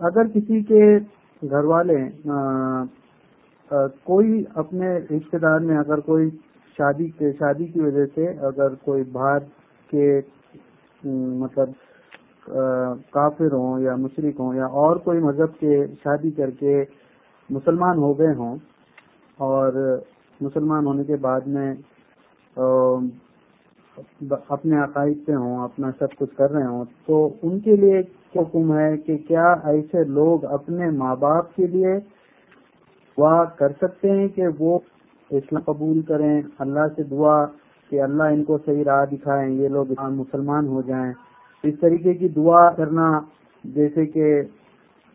اگر کسی کے گھر والے کوئی اپنے رشتے دار میں اگر کوئی شادی کے، شادی کی وجہ سے اگر کوئی باہر کے مطلب کافر ہوں یا مشرق ہوں یا اور کوئی مذہب کے شادی کر کے مسلمان ہو گئے ہوں اور مسلمان ہونے کے بعد میں اپنے عقائد پہ ہوں، اپنا سب کچھ کر رہے ہوں، تو ان کے لیے حکم ہے کہ کیا ایسے لوگ اپنے ماں باپ کے لیے دعا کر سکتے ہیں کہ وہ اسلام قبول کریں، اللہ سے دعا کہ اللہ ان کو صحیح راہ دکھائیں، یہ لوگ مسلمان ہو جائیں۔ اس طریقے کی دعا کرنا جیسے کہ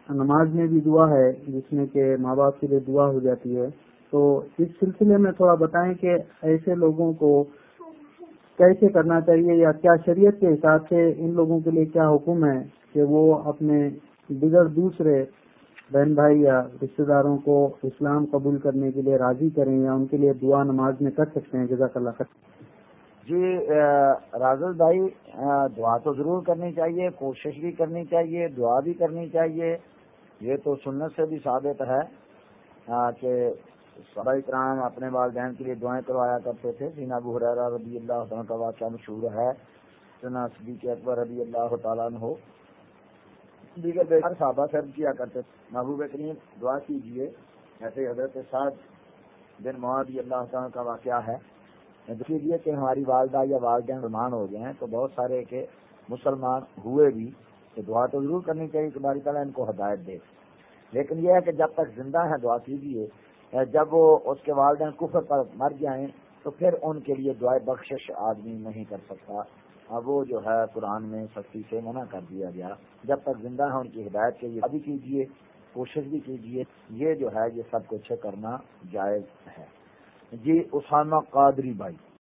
نماز میں بھی دعا ہے، جس میں کہ ماں باپ کے لیے دعا ہو جاتی ہے۔ تو اس سلسلے میں تھوڑا بتائیں کہ ایسے لوگوں کو کیسے کرنا چاہیے یا کیا شریعت کے حساب سے ان لوگوں کے لیے کیا حکم ہے کہ وہ اپنے دیگر دوسرے بہن بھائی یا رشتے داروں کو اسلام قبول کرنے کے لیے راضی کریں یا ان کے لیے دعا نماز میں کر سکتے ہیں؟ جزاک اللہ کر جی راجل بھائی دعا تو ضرور کرنی چاہیے، کوشش بھی کرنی چاہیے، دعا بھی کرنی چاہیے۔ یہ تو سنت سے بھی ثابت ہے کہ سبا کرام اپنے والدین کے لیے دعائیں کروایا کرتے تھے۔ سینا بحرا رضی اللہ کا واقعہ مشہور ہے۔ سنا صدیق اکبر رضی اللہ تعالیٰ ہو دیگر ہر صحابہ سے کیا کرتے تھے محبوب کریم دعا کیجیے ایسے حضرت سعد بن محدود اللہ تعالیٰ کا واقعہ ہے لیے کہ ہماری والدہ یا والدین مسلمان ہو گئے ہیں، تو بہت سارے کے مسلمان ہوئے بھی، تو دعا تو ضرور کرنی چاہیے کہ باری تعالیٰ ان کو ہدایت دے۔ لیکن یہ ہے کہ جب تک زندہ ہے دعا کیجیے جب وہ اس کے والدین کفر پر مر جائیں تو پھر ان کے لیے دعائیں بخشش آدمی نہیں کر سکتا۔ اب وہ جو ہے قرآن میں سختی سے منع کر دیا گیا۔ جب تک زندہ ہے ان کی ہدایت کے لیے ابھی کیجیے کوشش بھی کیجیے یہ جو ہے یہ سب کچھ کرنا جائز ہے۔ جی اسامہ قادری بھائی۔